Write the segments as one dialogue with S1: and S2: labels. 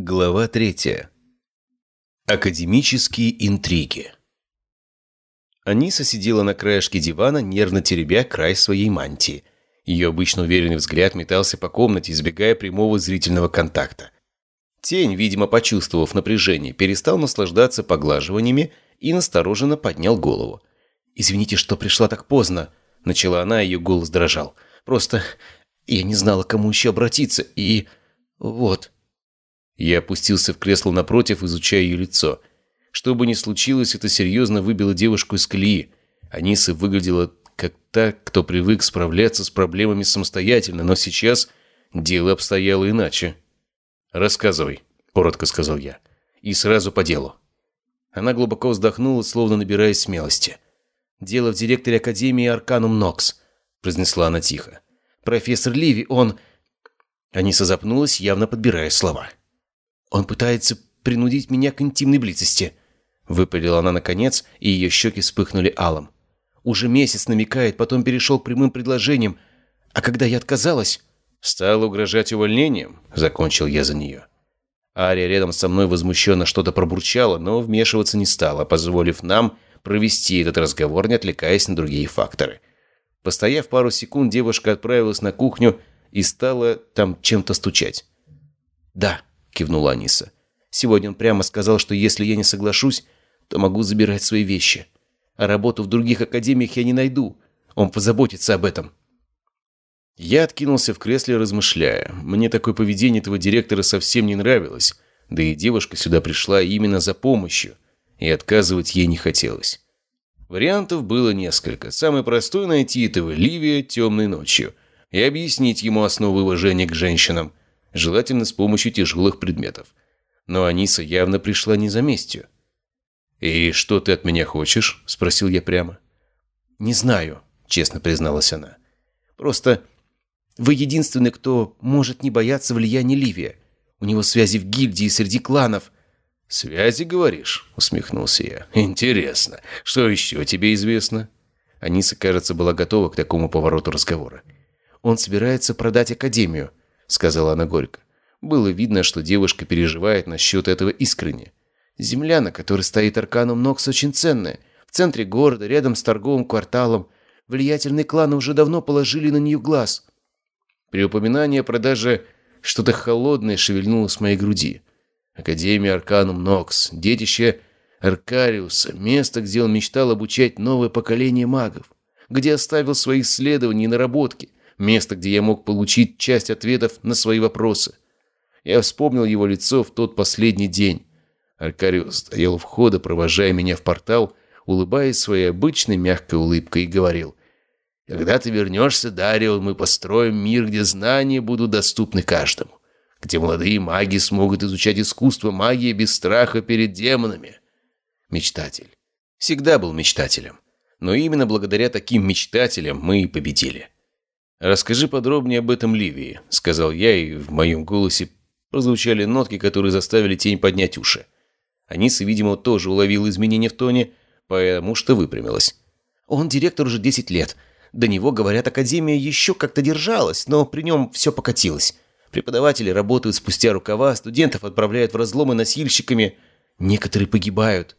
S1: Глава третья. Академические интриги. Аниса сидела на краешке дивана, нервно теребя край своей мантии. Ее обычно уверенный взгляд метался по комнате, избегая прямого зрительного контакта. Тень, видимо, почувствовав напряжение, перестал наслаждаться поглаживаниями и настороженно поднял голову. «Извините, что пришла так поздно», — начала она, ее голос дрожал. «Просто я не знала, кому еще обратиться, и... вот...» Я опустился в кресло напротив, изучая ее лицо. Что бы ни случилось, это серьезно выбило девушку из колеи. Аниса выглядела как та, кто привык справляться с проблемами самостоятельно, но сейчас дело обстояло иначе. «Рассказывай», — коротко сказал я. «И сразу по делу». Она глубоко вздохнула, словно набираясь смелости. «Дело в директоре Академии Арканум Нокс», — произнесла она тихо. «Профессор Ливи, он...» Аниса запнулась, явно подбирая слова. «Он пытается принудить меня к интимной близости», — выпалила она наконец, и ее щеки вспыхнули алым. «Уже месяц намекает, потом перешел к прямым предложениям, а когда я отказалась...» «Стала угрожать увольнением?» — закончил я за нее. Ария рядом со мной возмущенно что-то пробурчала, но вмешиваться не стала, позволив нам провести этот разговор, не отвлекаясь на другие факторы. Постояв пару секунд, девушка отправилась на кухню и стала там чем-то стучать. «Да», кивнула Аниса. «Сегодня он прямо сказал, что если я не соглашусь, то могу забирать свои вещи. А работу в других академиях я не найду. Он позаботится об этом». Я откинулся в кресле, размышляя. Мне такое поведение этого директора совсем не нравилось. Да и девушка сюда пришла именно за помощью. И отказывать ей не хотелось. Вариантов было несколько. Самый простой – найти этого Ливия темной ночью и объяснить ему основы уважения к женщинам желательно с помощью тяжелых предметов. Но Аниса явно пришла не за местью. «И что ты от меня хочешь?» – спросил я прямо. «Не знаю», – честно призналась она. «Просто вы единственный, кто может не бояться влияния Ливия. У него связи в гильдии среди кланов».
S2: «Связи, говоришь?» – усмехнулся я. «Интересно. Что еще тебе известно?»
S1: Аниса, кажется, была готова к такому повороту разговора. «Он собирается продать Академию», сказала она горько. Было видно, что девушка переживает насчет этого искренне. Земля, на которой стоит Арканум Нокс, очень ценная. В центре города, рядом с торговым кварталом. Влиятельные кланы уже давно положили на нее глаз. При упоминании о продаже что-то холодное шевельнулось в моей груди. Академия Арканум Нокс, детище Аркариуса, место, где он мечтал обучать новое поколение магов, где оставил свои исследования и наработки, место, где я мог получить часть ответов на свои вопросы. Я вспомнил его лицо в тот последний день. Аркариус стоял у входа, провожая меня в портал, улыбаясь своей обычной мягкой улыбкой, и говорил, «Когда ты вернешься, Дарио, мы построим мир, где знания будут доступны каждому, где молодые маги смогут изучать искусство магии без страха перед демонами». Мечтатель. Всегда был мечтателем. Но именно благодаря таким мечтателям мы и победили. «Расскажи подробнее об этом Ливии», — сказал я, и в моем голосе прозвучали нотки, которые заставили тень поднять уши. Аниса, видимо, тоже уловила изменения в тоне, потому что выпрямилась. «Он директор уже 10 лет. До него, говорят, Академия еще как-то держалась, но при нем все покатилось. Преподаватели работают спустя рукава, студентов отправляют в разломы носильщиками. Некоторые погибают».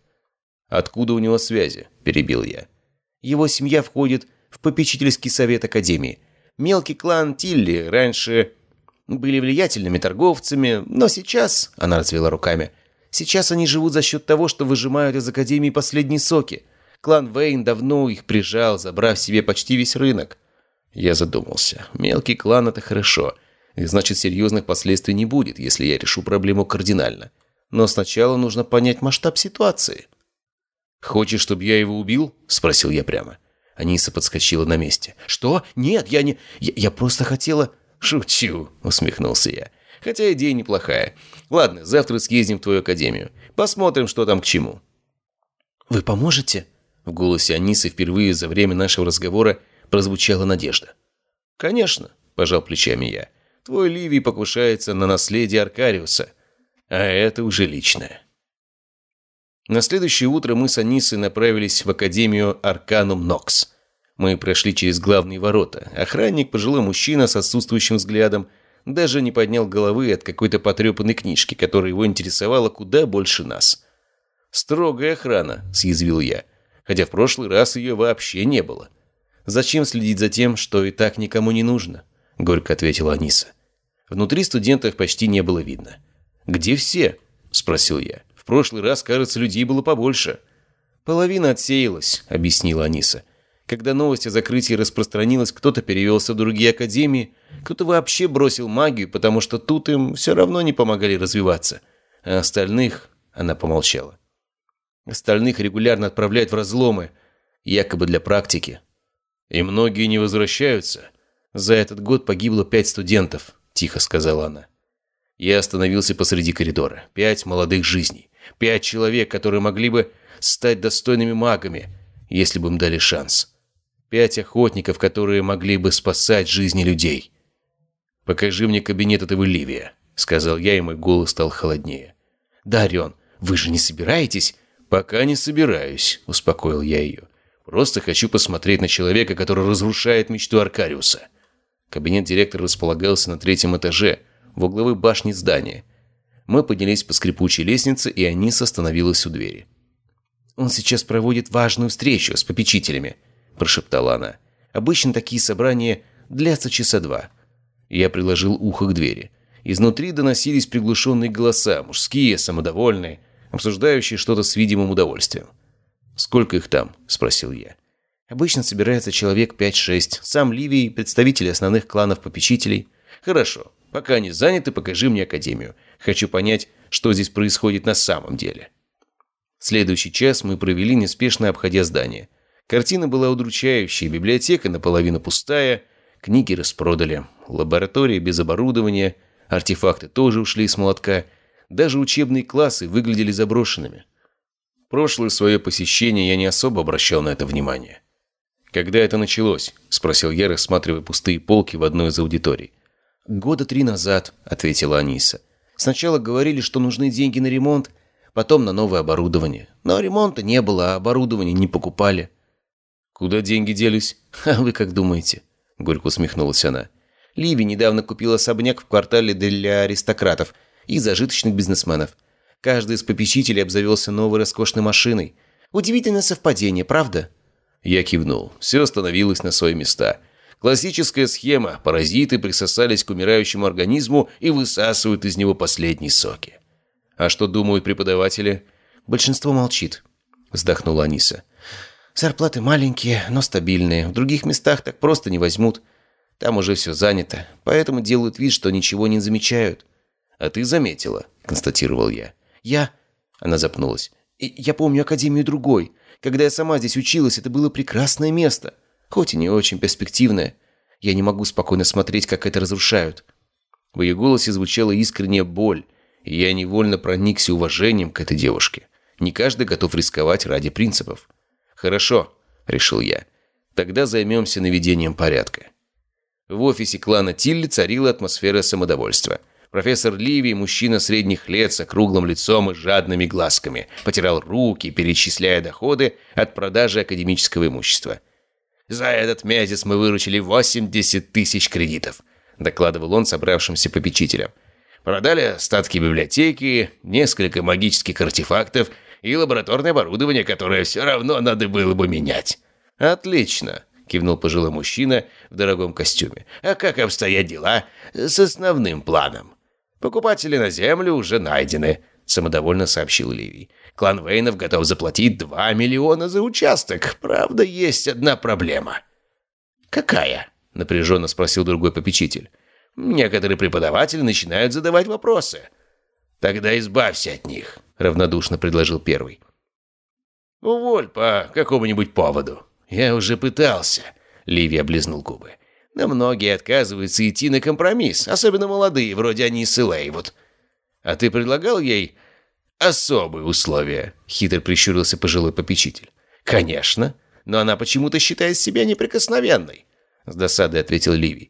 S1: «Откуда у него связи?» – перебил я. «Его семья входит в попечительский совет Академии». Мелкий клан Тилли раньше были влиятельными торговцами, но сейчас, она развела руками, сейчас они живут за счет того, что выжимают из Академии последние соки. Клан Вейн давно их прижал, забрав себе почти весь рынок. Я задумался. Мелкий клан – это хорошо. И значит, серьезных последствий не будет, если я решу проблему кардинально. Но сначала нужно понять масштаб ситуации. «Хочешь, чтобы я его убил?» – спросил я прямо. – Аниса подскочила на месте. «Что? Нет, я не... Я, я просто хотела...» «Шучу», — усмехнулся я. «Хотя идея неплохая. Ладно, завтра съездим в твою академию. Посмотрим, что там к чему». «Вы поможете?» В голосе Анисы впервые за время нашего разговора прозвучала надежда. «Конечно», – пожал плечами я. «Твой Ливий покушается на наследие Аркариуса, а это уже личное». На следующее утро мы с Анисой направились в Академию Арканум Нокс. Мы прошли через главные ворота. Охранник, пожилой мужчина с отсутствующим взглядом, даже не поднял головы от какой-то потрепанной книжки, которая его интересовала куда больше нас. «Строгая охрана», — съязвил я, хотя в прошлый раз ее вообще не было. «Зачем следить за тем, что и так никому не нужно?» — горько ответила Аниса. Внутри студентов почти не было видно. «Где все?» — спросил я. «В прошлый раз, кажется, людей было побольше». «Половина отсеялась», — объяснила Аниса. Когда новость о закрытии распространилась, кто-то перевелся в другие академии, кто-то вообще бросил магию, потому что тут им все равно не помогали развиваться. А остальных... Она помолчала. Остальных регулярно отправляют в разломы, якобы для практики. И многие не возвращаются. За этот год погибло пять студентов, тихо сказала она. Я остановился посреди коридора. Пять молодых жизней. Пять человек, которые могли бы стать достойными магами, если бы им дали шанс. Пять охотников, которые могли бы спасать жизни людей. «Покажи мне кабинет этого Ливия», — сказал я, и мой голос стал холоднее. «Да, Орион, вы же не собираетесь?» «Пока не собираюсь», — успокоил я ее. «Просто хочу посмотреть на человека, который разрушает мечту Аркариуса». Кабинет директора располагался на третьем этаже, в угловой башне здания. Мы поднялись по скрипучей лестнице, и Аниса остановилась у двери. «Он сейчас проводит важную встречу с попечителями», прошептала она. «Обычно такие собрания длятся часа два». Я приложил ухо к двери. Изнутри доносились приглушенные голоса, мужские, самодовольные, обсуждающие что-то с видимым удовольствием. «Сколько их там?» – спросил я. «Обычно собирается человек 5-6. Сам Ливий, представители основных кланов-попечителей». «Хорошо. Пока они заняты, покажи мне Академию. Хочу понять, что здесь происходит на самом деле». Следующий час мы провели, неспешно обходя здание – Картина была удручающей, библиотека наполовину пустая, книги распродали, лаборатория без оборудования, артефакты тоже ушли с молотка, даже учебные классы выглядели заброшенными. Прошлое свое посещение я не особо обращал на это внимание. «Когда это началось?» – спросил я, рассматривая пустые полки в одной из аудиторий. «Года три назад», – ответила Аниса. «Сначала говорили, что нужны деньги на ремонт, потом на новое оборудование. Но ремонта не было, а оборудование не покупали. «Куда деньги делись?» «А вы как думаете?» – горько усмехнулась она. «Ливи недавно купил особняк в квартале для аристократов и зажиточных бизнесменов. Каждый из попечителей обзавелся новой роскошной машиной. Удивительное совпадение, правда?» Я кивнул. Все становилось на свои места. Классическая схема. Паразиты присосались к умирающему организму и высасывают из него последние соки. «А что думают преподаватели?» «Большинство молчит», – вздохнула Аниса. Зарплаты маленькие, но стабильные. В других местах так просто не возьмут. Там уже все занято, поэтому делают вид, что ничего не замечают. «А ты заметила», — констатировал я. «Я...» — она запнулась. «Я помню Академию другой. Когда я сама здесь училась, это было прекрасное место. Хоть и не очень перспективное. Я не могу спокойно смотреть, как это разрушают». В ее голосе звучала искренняя боль, и я невольно проникся уважением к этой девушке. Не каждый готов рисковать ради принципов. «Хорошо», — решил я. «Тогда займемся наведением порядка». В офисе клана Тилли царила атмосфера самодовольства. Профессор Ливий, мужчина средних лет с округлым лицом и жадными глазками, потирал руки, перечисляя доходы от продажи академического имущества. «За этот месяц мы выручили 80 тысяч кредитов», докладывал он собравшимся попечителям. «Продали остатки библиотеки, несколько магических артефактов и лабораторное оборудование, которое все равно надо было бы менять». «Отлично», — кивнул пожилой мужчина в дорогом костюме. «А как обстоят дела с основным планом?» «Покупатели на землю уже найдены», — самодовольно сообщил Ливий. «Клан Вейнов готов заплатить 2 миллиона за участок. Правда, есть одна проблема». «Какая?» — напряженно спросил другой попечитель. «Некоторые преподаватели начинают задавать вопросы». «Тогда избавься от них», равнодушно предложил первый. «Уволь по какому-нибудь поводу». «Я уже пытался», — Ливи облизнул губы. «Но многие отказываются идти на компромисс, особенно молодые, вроде Анисы Лейвуд. А ты предлагал ей особые условия?» — хитро прищурился пожилой попечитель. «Конечно, но она почему-то считает себя неприкосновенной», — с досадой ответил Ливи.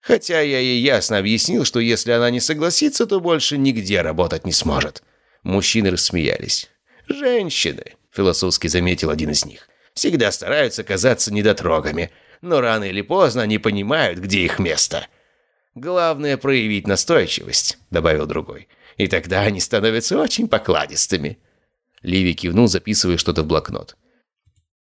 S1: «Хотя я ей ясно объяснил, что если она не согласится, то больше нигде работать не сможет». Мужчины рассмеялись. «Женщины», — философски заметил один из них, — «всегда стараются казаться недотрогами, но рано или поздно они понимают, где их место». Главное проявить настойчивость», — добавил другой. «И тогда они становятся очень покладистыми». Ливи кивнул, записывая что-то в блокнот.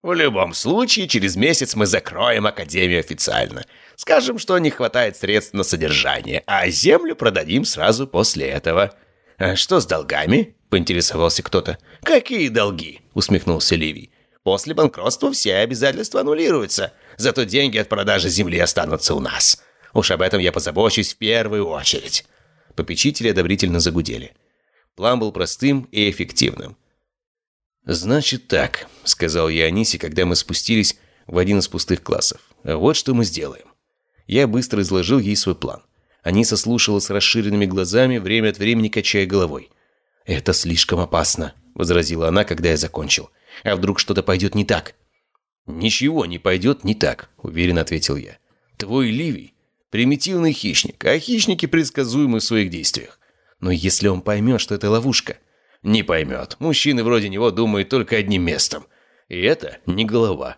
S1: «В любом случае, через месяц мы закроем Академию официально. Скажем, что не хватает средств на содержание, а землю продадим сразу после этого». «А что с долгами?» – поинтересовался кто-то. «Какие долги?» – усмехнулся Ливий. «После банкротства все обязательства аннулируются, зато деньги от продажи земли останутся у нас. Уж об этом я позабочусь в первую очередь». Попечители одобрительно загудели. План был простым и эффективным. «Значит так», — сказал я Анисе, когда мы спустились в один из пустых классов. «Вот что мы сделаем». Я быстро изложил ей свой план. Аниса слушала с расширенными глазами, время от времени качая головой. «Это слишком опасно», — возразила она, когда я закончил. «А вдруг что-то пойдет не так?» «Ничего не пойдет не так», — уверенно ответил я. «Твой Ливий — примитивный хищник, а хищники предсказуемы в своих действиях. Но если он поймет, что это ловушка...» не поймет. Мужчины вроде него думают только одним местом. И это не голова.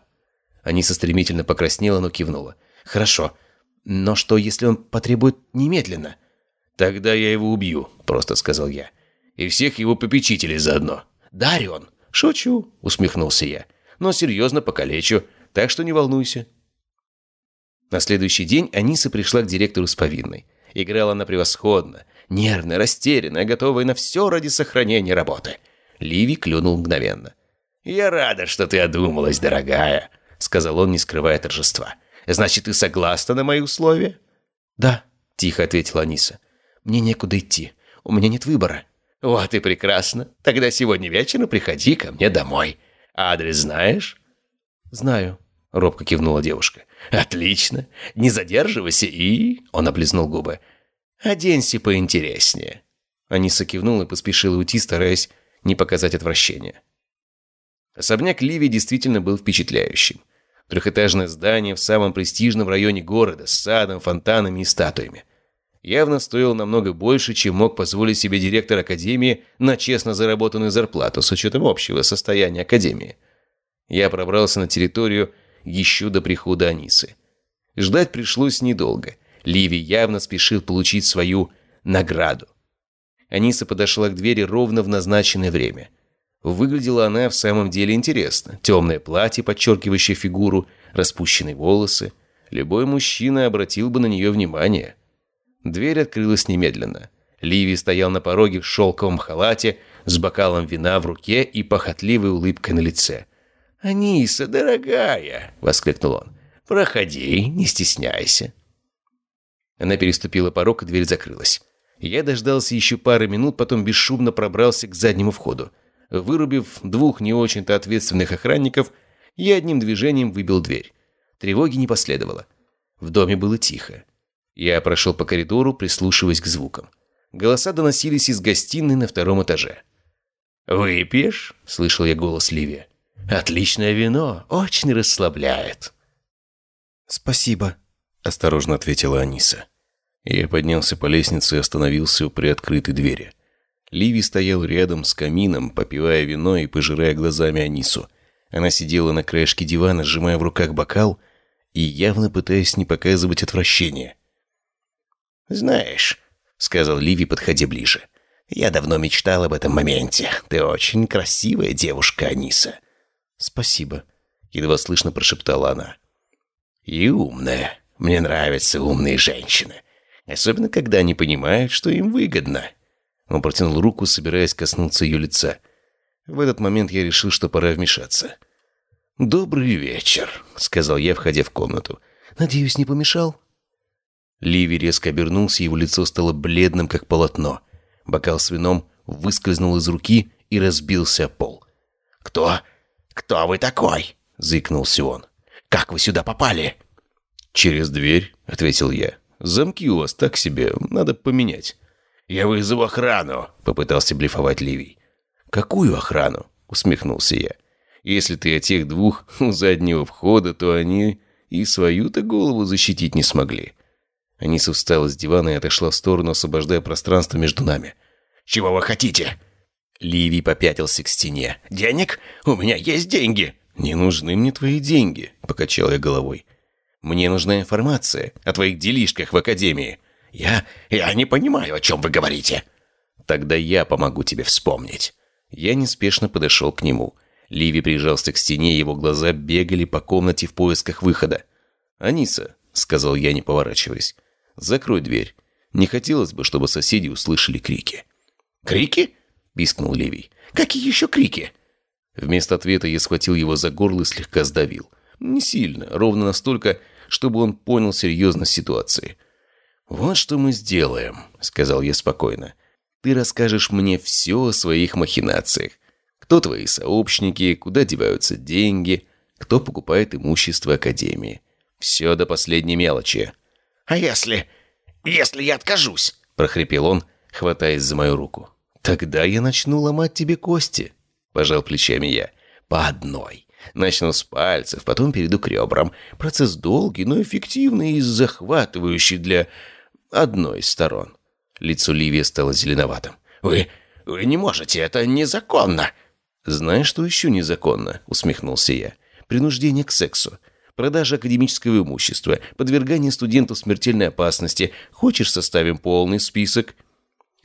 S1: Аниса стремительно покраснела, но кивнула. «Хорошо. Но что, если он потребует немедленно?» «Тогда я его убью», — просто сказал я. «И всех его попечителей заодно». «Дарион!» «Шучу», — усмехнулся я. «Но серьезно покалечу, так что не волнуйся». На следующий день Аниса пришла к директору с повинной. Играла она превосходно, нервная, растерянная, готовая на все ради сохранения работы. Ливи клюнул мгновенно. «Я рада, что ты одумалась, дорогая», — сказал он, не скрывая торжества. «Значит, ты согласна на мои условия?»
S2: «Да», — тихо ответила Аниса. «Мне некуда идти. У меня нет выбора».
S1: «Вот и прекрасно. Тогда сегодня вечером приходи ко мне домой. Адрес знаешь?»
S2: «Знаю», — робко кивнула девушка.
S1: «Отлично. Не задерживайся и...» Он облизнул губы. «Оденься поинтереснее».
S2: Аниса кивнула и поспешила уйти, стараясь не показать отвращения. Особняк Ливи действительно был впечатляющим. Трехэтажное здание в самом престижном районе города с садом, фонтанами и статуями. Явно стоил намного больше, чем мог позволить себе директор Академии на честно заработанную зарплату с учетом общего состояния Академии. Я пробрался на территорию еще до прихода Анисы. Ждать пришлось недолго. Ливи явно спешил получить свою награду. Аниса подошла к двери ровно в назначенное время. Выглядела она в самом деле интересно. Темное платье, подчеркивающее фигуру, распущенные волосы. Любой мужчина обратил бы на нее внимание. Дверь открылась немедленно. Ливи стоял на пороге в шелковом халате, с бокалом вина в руке и похотливой улыбкой на лице.
S1: «Аниса, дорогая!» — воскликнул он. «Проходи, не стесняйся».
S2: Она переступила порог, и дверь закрылась. Я дождался еще пары минут, потом бесшумно пробрался к заднему входу. Вырубив двух не очень-то ответственных охранников, я одним движением выбил дверь. Тревоги не последовало. В доме было тихо. Я прошел по коридору, прислушиваясь к звукам. Голоса доносились из гостиной на втором этаже.
S1: «Выпьешь?» — слышал я голос Ливия. «Отличное вино, очень расслабляет».
S2: «Спасибо», осторожно ответила Аниса. Я поднялся по лестнице и остановился у приоткрытой двери. Ливи стоял рядом с камином, попивая вино и пожирая глазами Анису. Она сидела на краешке дивана, сжимая в руках бокал и явно пытаясь не показывать отвращения.
S1: «Знаешь», — сказал Ливи, подходя ближе, — «я давно мечтал об этом моменте. Ты очень красивая девушка, Аниса».
S2: «Спасибо», — едва слышно прошептала она.
S1: «И умная», мне нравятся умные женщины. Особенно, когда они понимают, что им выгодно».
S2: Он протянул руку, собираясь коснуться ее лица. В этот момент я решил, что пора вмешаться.
S1: «Добрый вечер», — сказал я, входя в комнату.
S2: «Надеюсь, не помешал?» Ливи резко обернулся, его лицо стало бледным, как полотно. Бокал с вином выскользнул из руки и разбился о пол.
S1: «Кто? Кто вы такой?» — заикнулся он. «Как вы сюда попали?»
S2: «Через дверь», — ответил я. «Замки у вас так себе, надо поменять».
S1: «Я вызову охрану», — попытался блефовать Ливий.
S2: «Какую охрану?» — усмехнулся я. «Если ты о тех двух у заднего входа, то они и свою-то голову защитить не смогли». Аниса встала с дивана и отошла в сторону, освобождая пространство между нами.
S1: «Чего вы хотите?»
S2: Ливий попятился к стене.
S1: «Денег? У меня есть деньги!»
S2: «Не нужны мне твои деньги», — покачал я головой. Мне нужна информация о твоих делишках в Академии. Я... я не понимаю, о чем вы говорите».
S1: «Тогда я помогу тебе вспомнить». Я неспешно подошел к нему. Ливи прижался к стене, его глаза бегали по комнате в поисках выхода. «Аниса», — сказал я, не поворачиваясь, — «закрой дверь. Не хотелось бы, чтобы соседи услышали крики».
S2: «Крики?» — пискнул Ливий. «Какие еще крики?»
S1: Вместо ответа я схватил его за горло и слегка сдавил. Не сильно, ровно настолько, чтобы он понял серьезность ситуации. «Вот что мы сделаем», — сказал я спокойно. «Ты расскажешь мне все о своих махинациях. Кто твои сообщники, куда деваются деньги, кто покупает имущество Академии. Все до последней мелочи».
S2: «А если... если я откажусь?»
S1: — прохрипел он, хватаясь за мою руку. «Тогда я начну ломать тебе кости», — пожал плечами я. «По одной. Начну с пальцев, потом перейду к ребрам. Процесс долгий, но эффективный и захватывающий для одной из сторон». Лицо Ливии стало зеленоватым.
S2: «Вы... вы не можете, это незаконно!»
S1: «Знаешь, что еще незаконно?» — усмехнулся я. «Принуждение к сексу. Продажа академического имущества, подвергание студентов смертельной опасности. Хочешь, составим полный список?»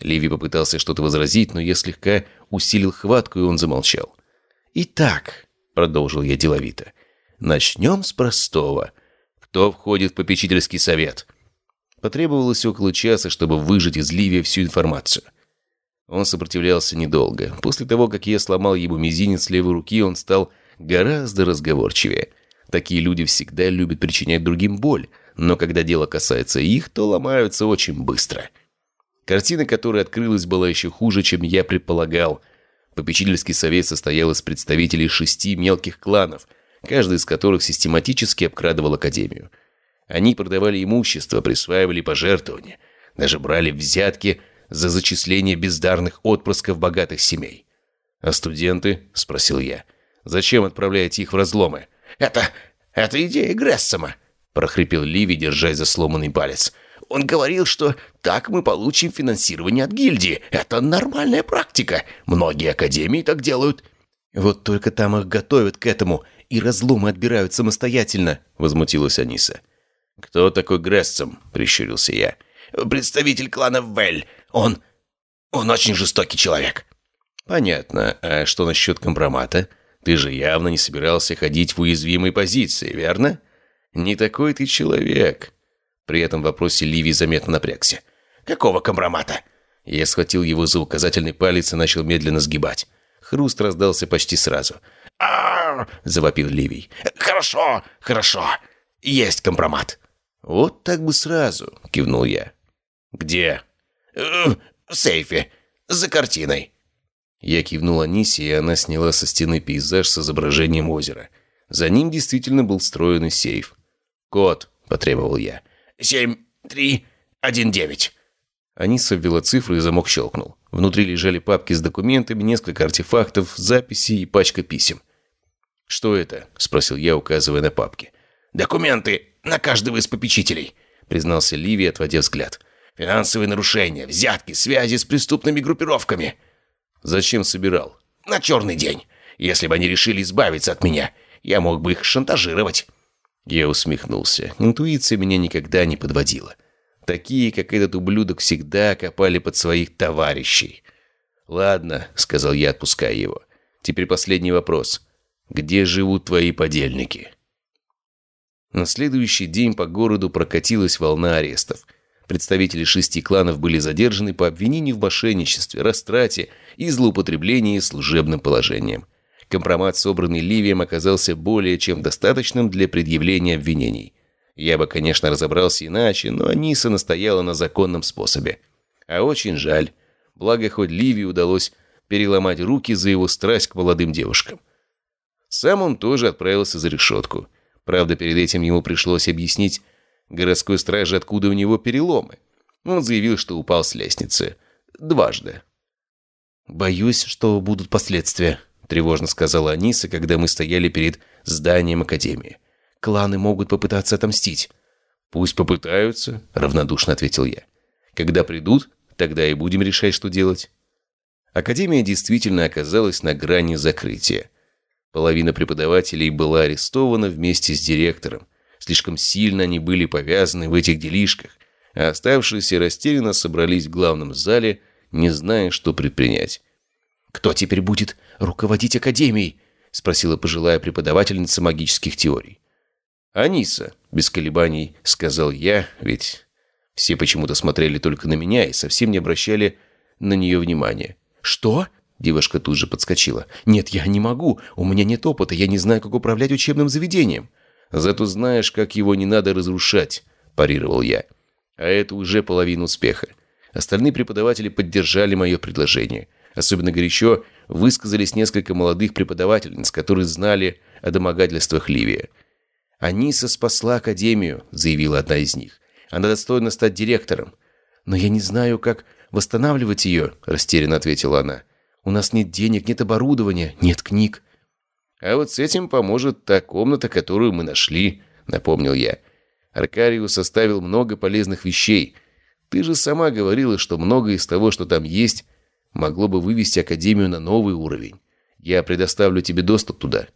S1: Ливи попытался что-то возразить, но я слегка усилил хватку, и он замолчал. «Итак», — продолжил я деловито, — «начнем с простого. Кто входит в попечительский совет?» Потребовалось около часа, чтобы выжать из Ливия всю информацию. Он сопротивлялся недолго. После того, как я сломал ему мизинец левой руки, он стал гораздо разговорчивее. Такие люди всегда любят причинять другим боль, но когда дело касается их, то ломаются очень быстро. Картина, которая открылась, была еще хуже, чем я предполагал. Попечительский совет состоял из представителей шести мелких кланов, каждый из которых систематически обкрадывал Академию. Они продавали имущество, присваивали пожертвования, даже брали взятки – за зачисление бездарных отпрысков богатых семей. «А студенты?» – спросил я. «Зачем отправляете их в разломы?»
S2: «Это... это идея Грессома», – прохрипел Ливи, держась за сломанный палец. «Он говорил, что так мы получим финансирование от гильдии. Это нормальная практика. Многие академии так делают».
S1: «Вот только там их готовят к этому, и разломы отбирают самостоятельно», – возмутилась Аниса. «Кто такой Грессом?» – прищурился я.
S2: «Представитель клана Вель. Он... он очень жестокий человек».
S1: «Понятно. А что насчет компромата? Ты же явно не собирался ходить в уязвимой позиции, верно? Не такой ты человек». При этом в вопросе Ливий заметно напрягся.
S2: «Какого компромата?»
S1: Я схватил его за указательный палец и начал медленно сгибать. Хруст раздался почти сразу.
S2: а завопил Ливий. «Хорошо, хорошо. Есть компромат».
S1: «Вот так бы сразу», — кивнул я.
S2: «Где?» Э, в сейфе. За картиной».
S1: Я кивнул Анисе, и она сняла со стены пейзаж с изображением озера. За ним действительно был встроенный сейф. «Код», — потребовал я.
S2: «Семь, три, один, девять».
S1: Аниса ввела цифры, и замок щелкнул. Внутри лежали папки с документами, несколько артефактов, записи и пачка писем. «Что это?» — спросил я, указывая на папки.
S2: «Документы на каждого из попечителей», — признался Ливи, отводя взгляд. Финансовые нарушения, взятки, связи с преступными группировками.
S1: Зачем собирал?
S2: На черный день. Если бы они решили избавиться от меня, я мог бы их шантажировать.
S1: Я усмехнулся. Интуиция меня никогда не подводила. Такие, как этот ублюдок, всегда копали под своих товарищей. «Ладно», — сказал я, отпуская его. «Теперь последний вопрос. Где живут твои подельники?» На следующий день по городу прокатилась волна арестов — Представители шести кланов были задержаны по обвинению в мошенничестве, растрате и злоупотреблении служебным положением. Компромат, собранный Ливием, оказался более чем достаточным для предъявления обвинений. Я бы, конечно, разобрался иначе, но Аниса настояла на законном способе. А очень жаль. Благо, хоть Ливии удалось переломать руки за его страсть к молодым девушкам. Сам он тоже отправился за решетку. Правда, перед этим ему пришлось объяснить, городской страже, откуда у него переломы. Он заявил, что упал с лестницы. Дважды. «Боюсь, что будут последствия», — тревожно сказала Аниса, когда мы стояли перед зданием Академии. «Кланы могут попытаться отомстить». «Пусть попытаются», — равнодушно ответил я. «Когда придут, тогда и будем решать, что делать». Академия действительно оказалась на грани закрытия. Половина преподавателей была арестована вместе с директором. Слишком сильно они были повязаны в этих делишках.
S2: а оставшиеся растерянно собрались в главном зале, не зная, что предпринять.
S1: «Кто теперь будет руководить Академией?» — спросила пожилая преподавательница магических теорий.
S2: «Аниса», — без колебаний сказал я, ведь все почему-то смотрели только на меня и совсем не обращали на нее внимания.
S1: «Что?» — девушка тут же подскочила. «Нет, я не могу. У меня нет опыта. Я не знаю, как управлять учебным заведением».
S2: «Зато знаешь, как его не надо разрушать», – парировал я. А это уже половина успеха. Остальные преподаватели поддержали мое предложение. Особенно горячо высказались несколько молодых преподавательниц, которые знали о домогательствах Ливия.
S1: «Аниса спасла Академию», — заявила одна из них. «Она достойна стать директором». «Но я не знаю, как восстанавливать ее», — растерянно ответила она. «У нас нет денег, нет оборудования, нет книг».
S2: «А вот с этим поможет та комната, которую мы нашли», — напомнил я. «Аркариус составил много полезных вещей. Ты же сама говорила, что многое из того, что там есть, могло бы вывести Академию на новый уровень. Я предоставлю тебе доступ туда».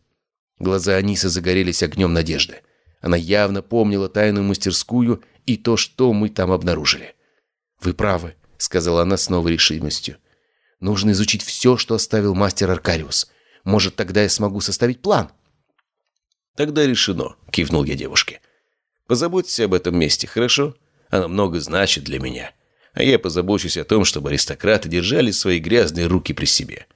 S1: Глаза Анисы загорелись огнем надежды. Она явно помнила тайную мастерскую и то, что мы там обнаружили. «Вы правы», — сказала она с новой решимостью. «Нужно изучить все, что оставил мастер Аркариус. Может, тогда я смогу составить план?»
S2: «Тогда решено», — кивнул я девушке. «Позаботься об этом месте, хорошо? Оно много значит для меня. А я позабочусь о том, чтобы аристократы держали свои грязные руки при себе».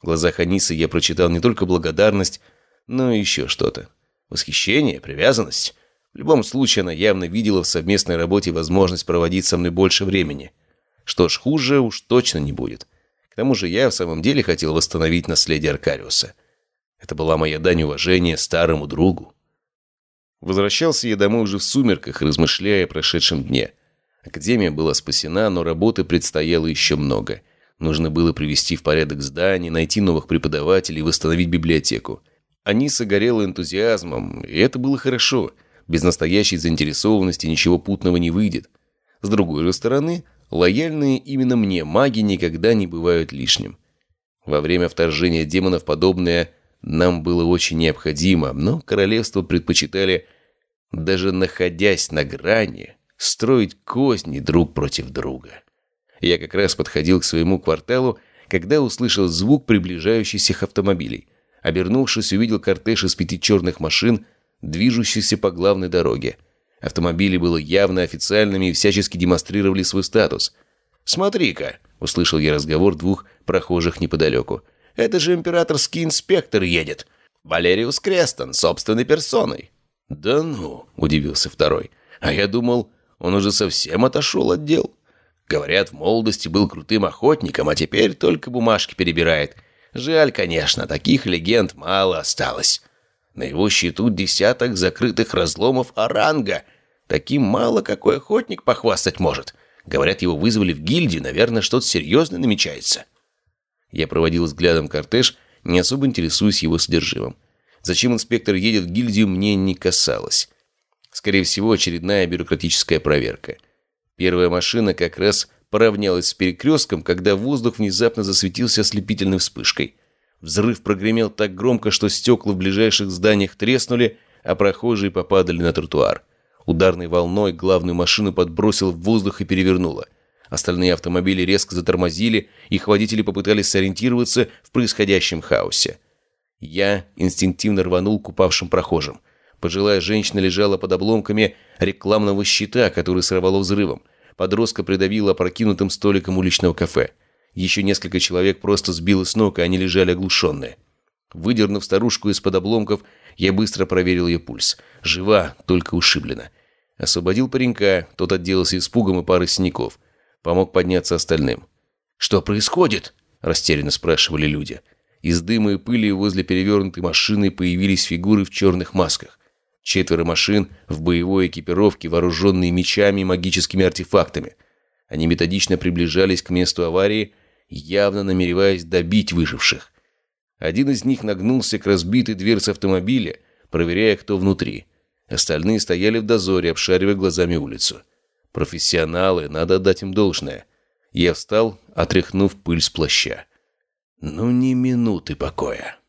S2: В глазах Анисы я прочитал не только благодарность, но и еще что-то. Восхищение, привязанность. В любом случае, она явно видела в совместной работе возможность проводить со мной больше времени. Что ж, хуже уж точно не будет. К тому же я в самом деле хотел восстановить наследие Аркариуса. Это была моя дань уважения старому другу. Возвращался я домой уже в сумерках, размышляя о прошедшем дне. Академия была спасена, но работы предстояло еще много. Нужно было привести в порядок здание, найти новых преподавателей, восстановить библиотеку. Аниса горела энтузиазмом, и это было хорошо. Без настоящей заинтересованности ничего путного не выйдет. С другой же стороны, Лояльные именно мне маги никогда не бывают лишним. Во время вторжения демонов подобное нам было очень необходимо, но королевство предпочитали, даже находясь на грани, строить козни друг против друга. Я как раз подходил к своему кварталу, когда услышал звук приближающихся автомобилей. Обернувшись, увидел кортеж из пяти черных машин, движущихся по главной дороге – Автомобили было явно официальными и всячески демонстрировали свой статус. «Смотри-ка!» – услышал я разговор двух прохожих неподалеку. «Это же императорский инспектор едет! Валериус Крестон, собственной персоной!» «Да ну!» – удивился второй. «А я думал, он уже совсем отошел от дел. Говорят, в молодости был крутым охотником, а теперь только бумажки перебирает. Жаль, конечно, таких легенд мало осталось». На его счету десяток закрытых разломов оранга. Таким мало какой охотник похвастать может. Говорят, его вызвали в гильдию, наверное, что-то серьезное намечается. Я проводил взглядом кортеж, не особо интересуясь его содержимым. Зачем инспектор едет в гильдию, мне не касалось. Скорее всего, очередная бюрократическая проверка. Первая машина как раз поравнялась с перекрестком, когда воздух внезапно засветился ослепительной вспышкой. Взрыв прогремел так громко, что стекла в ближайших зданиях треснули, а прохожие попадали на тротуар. Ударной волной главную машину подбросил в воздух и перевернуло. Остальные автомобили резко затормозили, их водители попытались сориентироваться в происходящем хаосе. Я инстинктивно рванул к упавшим прохожим. Пожилая женщина лежала под обломками рекламного щита, который сорвало взрывом. Подростка придавило опрокинутым столиком уличного кафе. Еще несколько человек просто сбило с ног, и они лежали оглушенные. Выдернув старушку из-под обломков, я быстро проверил ее пульс. Жива, только ушиблена. Освободил паренька, тот отделался испугом и парой синяков. Помог подняться остальным. «Что происходит?» – растерянно спрашивали люди. Из дыма и пыли возле перевернутой машины появились фигуры в черных масках. Четверо машин в боевой экипировке, вооруженные мечами и магическими артефактами. Они методично приближались к месту аварии, явно намереваясь добить выживших. Один из них нагнулся к разбитой дверце автомобиля, проверяя, кто внутри. Остальные стояли в дозоре, обшаривая глазами улицу. Профессионалы, надо отдать им должное. Я встал, отряхнув пыль с плаща. Ну, ни минуты покоя.